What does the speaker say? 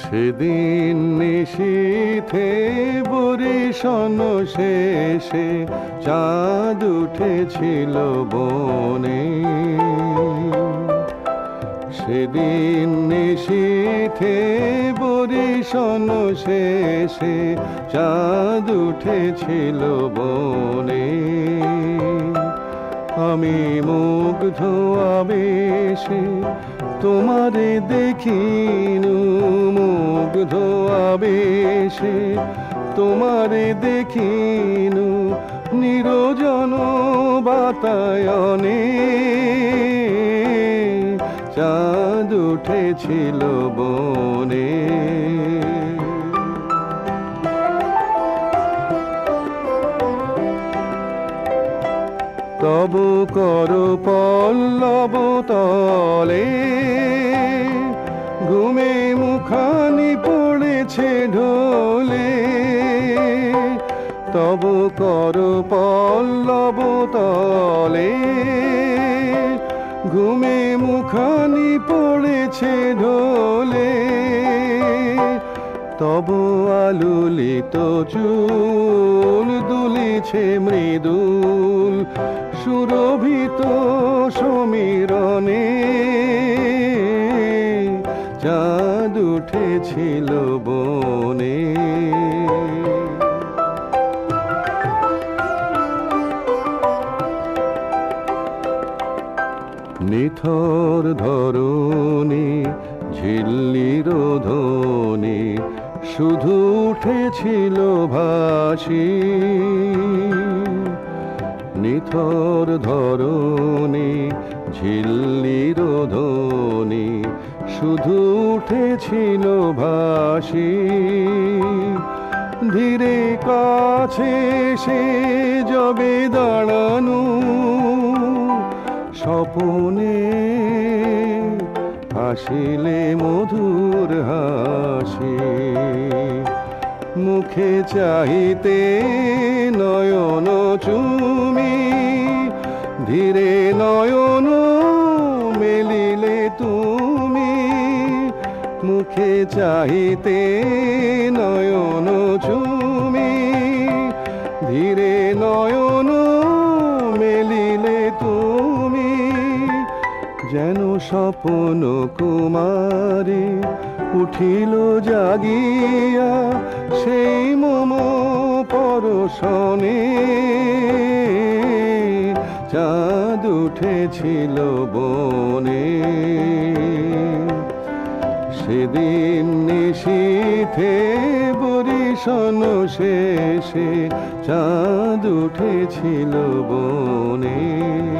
সেদিন নিশীথে বরিশন শেষে চাঁদ উঠেছিল বনে। সেদিন নিশীথে বরিশন শেষে চাঁদ উঠেছিল বনে। আমি মুগ্ধ আবেশে তোমারে দেখিনু মুগ্ধ আবেশে তোমারে দেখিনু নিরজন বাতায়নে। চাঁদ উঠেছিল বনে। তব কর পল্লব তলে। ঘুমে মুখানি পড়েছে ঢোলে। তব কর পল্লব তলে। ঘুমে মুখানি পড়েছে ঢোলে। তব আলুলিত চুল দুলিছে মৃদুল। সুরভিত সমীরণে চাঁদ উঠেছিল বনে। নিথর ধরণী ঝিল্লির ধ্বনি শুধু উঠেছিল ভাসি। নিথর ধরণী ঝিল্লির ধ্বনি শুধু উঠেছিল ভাসি। ধীরে কাছে সে যবে দাঁড়ানো, স্বপনে হাসিলে মধুর হাসি। মুখে চাহিতে নয়ন চুমি, ধীরে নয়ন মেলিলে তুমি। মুখে চাহিতে নয়ন চুমি, ধীরে নয়ন মেলিলে তুমি। যেন স্বপন কুমারী উঠিল জাগিয়া সেই মম পরশনে। চাঁদ উঠেছিল বনে। সেদিন নিশীথে বরিশন শেষে চাঁদ উঠেছিল বনে।